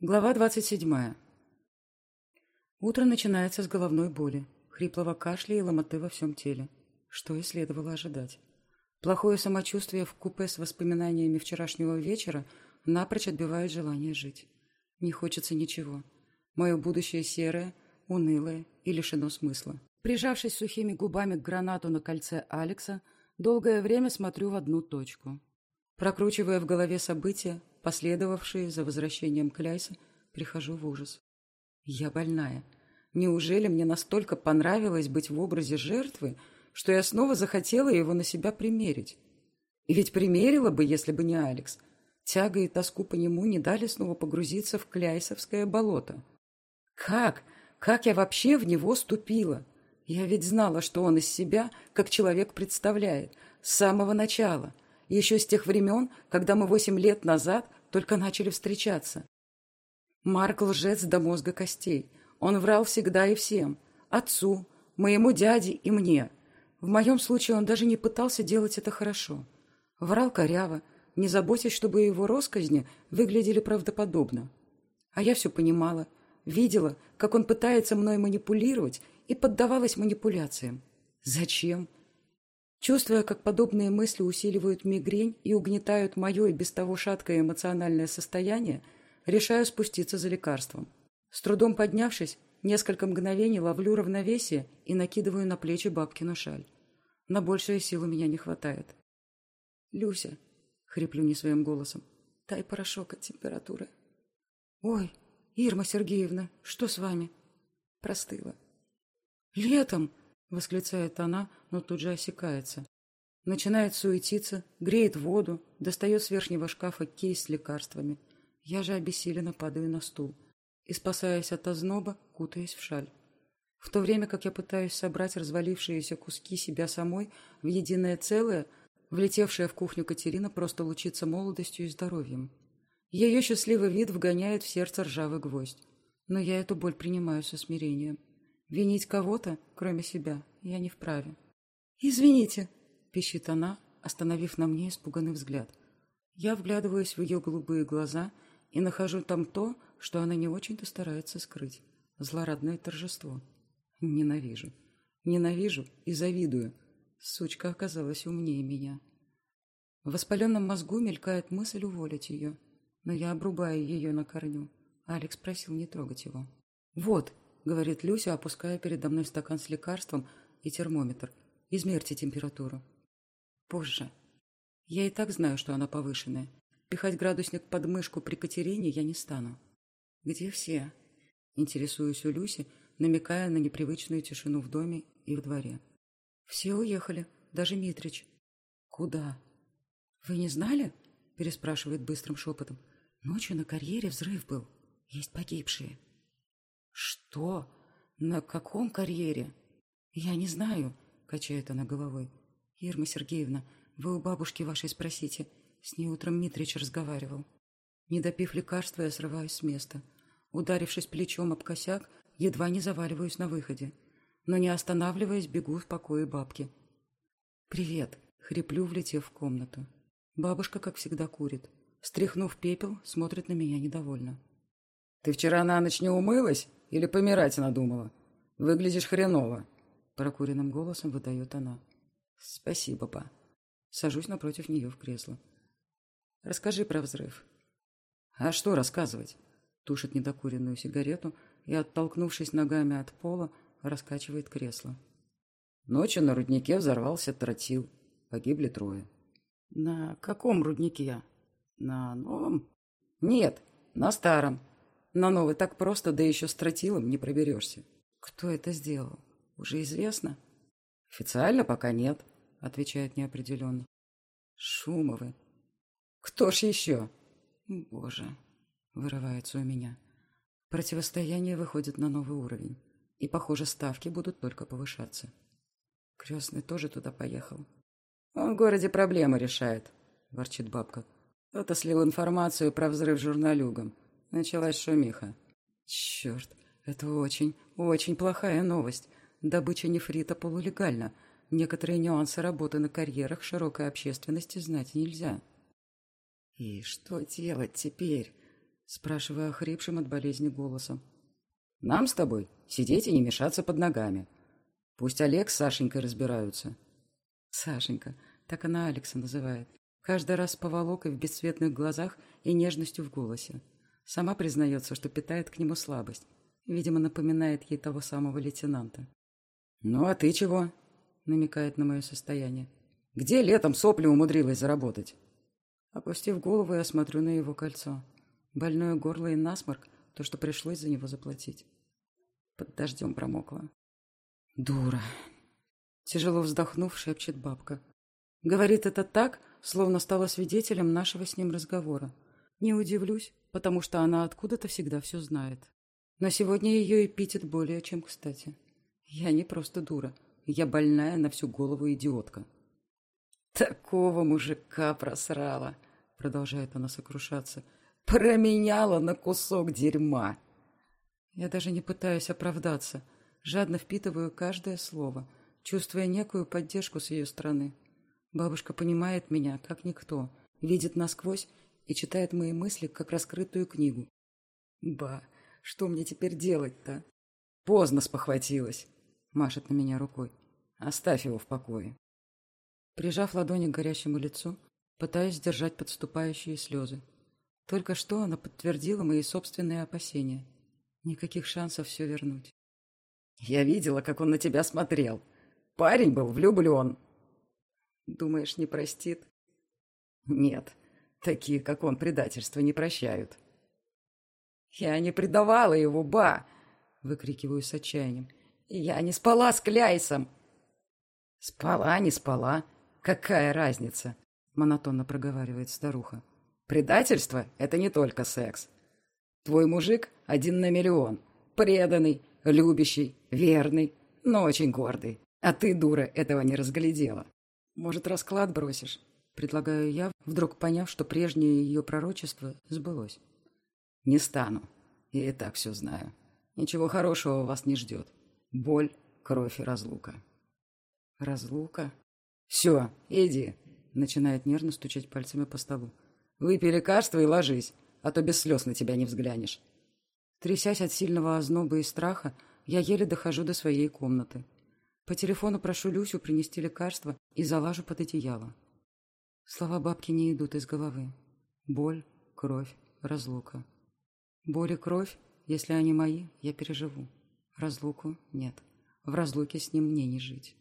Глава двадцать седьмая. Утро начинается с головной боли, хриплого кашля и ломоты во всем теле. Что и следовало ожидать. Плохое самочувствие в купе с воспоминаниями вчерашнего вечера напрочь отбивает желание жить. Не хочется ничего. Мое будущее серое, унылое и лишено смысла. Прижавшись сухими губами к гранату на кольце Алекса, долгое время смотрю в одну точку. Прокручивая в голове события, последовавшие за возвращением Кляйса, прихожу в ужас. Я больная. Неужели мне настолько понравилось быть в образе жертвы, что я снова захотела его на себя примерить? И ведь примерила бы, если бы не Алекс. Тяга и тоску по нему не дали снова погрузиться в Кляйсовское болото. Как? Как я вообще в него ступила? Я ведь знала, что он из себя, как человек представляет, с самого начала — еще с тех времен, когда мы восемь лет назад только начали встречаться. Марк лжец до мозга костей. Он врал всегда и всем. Отцу, моему дяде и мне. В моем случае он даже не пытался делать это хорошо. Врал коряво, не заботясь, чтобы его росказни выглядели правдоподобно. А я все понимала, видела, как он пытается мной манипулировать и поддавалась манипуляциям. Зачем? Чувствуя, как подобные мысли усиливают мигрень и угнетают мое и без того шаткое эмоциональное состояние, решаю спуститься за лекарством. С трудом поднявшись, несколько мгновений ловлю равновесие и накидываю на плечи бабкину шаль. На большие силы меня не хватает. «Люся», — хриплю не своим голосом, — «дай порошок от температуры». «Ой, Ирма Сергеевна, что с вами?» Простыла. «Летом!» — восклицает она, но тут же осекается. Начинает суетиться, греет воду, достает с верхнего шкафа кейс с лекарствами. Я же обессиленно падаю на стул и, спасаясь от озноба, кутаясь в шаль. В то время как я пытаюсь собрать развалившиеся куски себя самой в единое целое, влетевшая в кухню Катерина просто лучится молодостью и здоровьем. Ее счастливый вид вгоняет в сердце ржавый гвоздь. Но я эту боль принимаю со смирением. Винить кого-то, кроме себя, я не вправе. «Извините», — пищит она, остановив на мне испуганный взгляд. Я вглядываюсь в ее голубые глаза и нахожу там то, что она не очень-то старается скрыть. Злорадное торжество. Ненавижу. Ненавижу и завидую. Сучка оказалась умнее меня. В воспаленном мозгу мелькает мысль уволить ее, но я обрубаю ее на корню. Алекс просил не трогать его. «Вот», — говорит Люся, опуская передо мной стакан с лекарством и термометр. «Измерьте температуру». «Позже. Я и так знаю, что она повышенная. Пихать градусник под мышку при Катерине я не стану». «Где все?» Интересуюсь у Люси, намекая на непривычную тишину в доме и в дворе. «Все уехали, даже Митрич». «Куда?» «Вы не знали?» – переспрашивает быстрым шепотом. «Ночью на карьере взрыв был. Есть погибшие». «Что? На каком карьере?» «Я не знаю», — качает она головой. «Ирма Сергеевна, вы у бабушки вашей спросите. С ней утром Митрич разговаривал». Не допив лекарства, я срываюсь с места. Ударившись плечом об косяк, едва не заваливаюсь на выходе. Но не останавливаясь, бегу в покое бабки. «Привет», — хриплю, влетев в комнату. Бабушка, как всегда, курит. Стряхнув пепел, смотрит на меня недовольно. «Ты вчера на ночь не умылась?» Или помирать надумала? Выглядишь хреново. Прокуренным голосом выдает она. Спасибо, па. Сажусь напротив нее в кресло. Расскажи про взрыв. А что рассказывать? Тушит недокуренную сигарету и, оттолкнувшись ногами от пола, раскачивает кресло. Ночью на руднике взорвался тротил. Погибли трое. На каком руднике? На новом? Нет, на старом. На новый так просто, да еще с тротилом не проберешься. Кто это сделал? Уже известно? Официально пока нет, отвечает неопределенно. Шумовы. Кто ж еще? Боже, вырывается у меня. Противостояние выходит на новый уровень. И, похоже, ставки будут только повышаться. Крестный тоже туда поехал. Он в городе проблемы решает, ворчит бабка. Кто-то слил информацию про взрыв журналюгам. Началась шумиха. Черт, это очень, очень плохая новость. Добыча нефрита полулегальна. Некоторые нюансы работы на карьерах широкой общественности знать нельзя. И что делать теперь? Спрашивая охрипшим от болезни голосом. «Нам с тобой сидеть и не мешаться под ногами. Пусть Олег с Сашенькой разбираются». Сашенька, так она Алекса называет. Каждый раз с поволокой в бесцветных глазах и нежностью в голосе. Сама признается, что питает к нему слабость. Видимо, напоминает ей того самого лейтенанта. «Ну, а ты чего?» — намекает на мое состояние. «Где летом сопли умудрилась заработать?» Опустив голову, я смотрю на его кольцо. Больное горло и насморк — то, что пришлось за него заплатить. Под дождем промокла. «Дура!» Тяжело вздохнув, шепчет бабка. Говорит это так, словно стала свидетелем нашего с ним разговора. Не удивлюсь, потому что она откуда-то всегда все знает. Но сегодня ее эпитет более чем кстати. Я не просто дура. Я больная на всю голову идиотка. «Такого мужика просрала!» Продолжает она сокрушаться. «Променяла на кусок дерьма!» Я даже не пытаюсь оправдаться. Жадно впитываю каждое слово, чувствуя некую поддержку с ее стороны. Бабушка понимает меня, как никто, видит насквозь и читает мои мысли, как раскрытую книгу. Ба, что мне теперь делать-то? Поздно спохватилась, машет на меня рукой. Оставь его в покое. Прижав ладони к горящему лицу, пытаюсь сдержать подступающие слезы. Только что она подтвердила мои собственные опасения. Никаких шансов все вернуть. Я видела, как он на тебя смотрел. Парень был влюблен. Думаешь, не простит? Нет, такие, как он, предательства не прощают. Я не предавала его, ба! Выкрикиваю с отчаянием. Я не спала с Кляйсом. Спала, не спала. Какая разница? Монотонно проговаривает старуха. Предательство — это не только секс. Твой мужик один на миллион. Преданный, любящий, верный, но очень гордый. А ты, дура, этого не разглядела. Может, расклад бросишь? Предлагаю я, вдруг поняв, что прежнее ее пророчество сбылось. Не стану. Я и так все знаю. Ничего хорошего вас не ждет. Боль, кровь и разлука. Разлука? Все, иди. Начинает нервно стучать пальцами по столу. Выпей лекарство и ложись, а то без слез на тебя не взглянешь. Трясясь от сильного озноба и страха, я еле дохожу до своей комнаты. По телефону прошу Люсю принести лекарство и залажу под одеяло. Слова бабки не идут из головы. Боль, кровь, разлука. Боль и кровь, если они мои, я переживу. Разлуку нет. В разлуке с ним мне не жить.